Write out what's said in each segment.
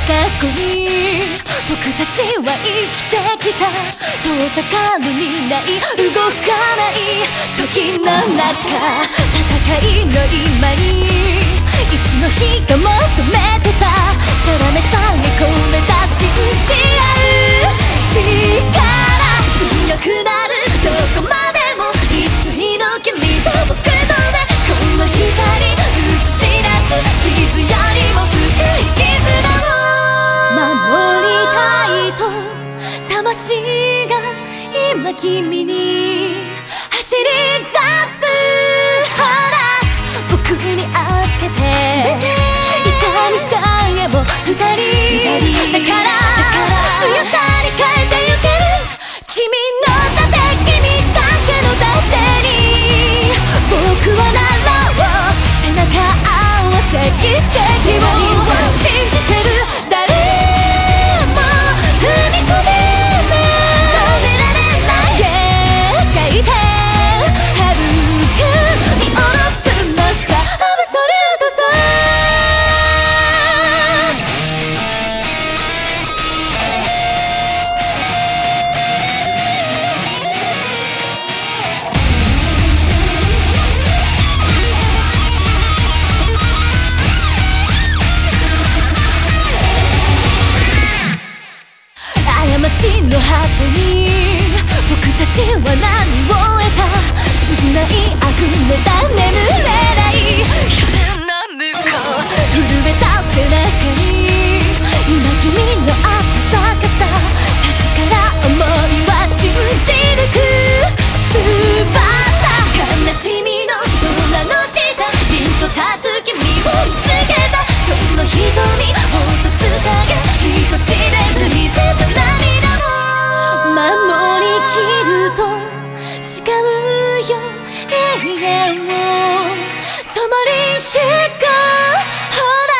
過去に僕たちは生きてきた。遠ざかる未来動かない。時の中戦いの今に。いつの日か求めてた。今君に。も止まりしかほら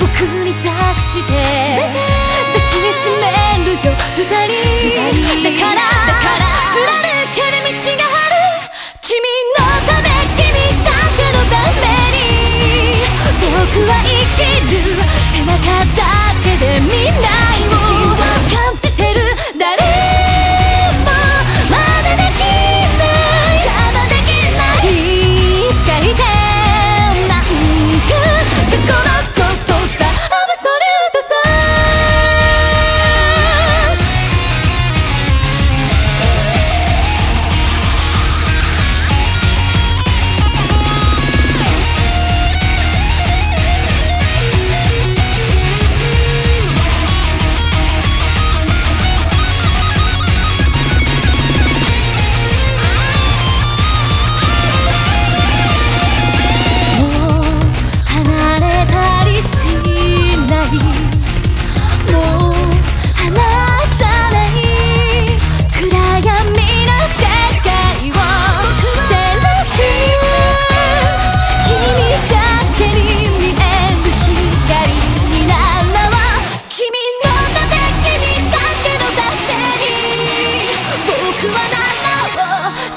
僕に託して抱きしめるよ二人だからだから僕は生きる背中だけで見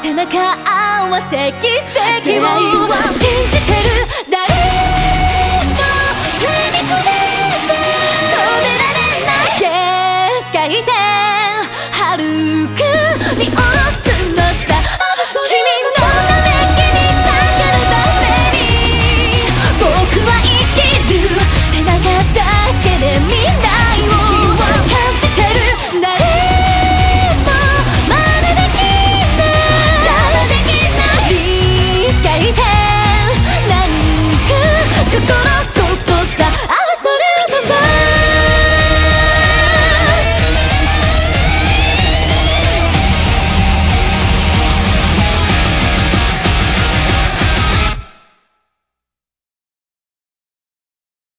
背中合わせ奇跡を信じてる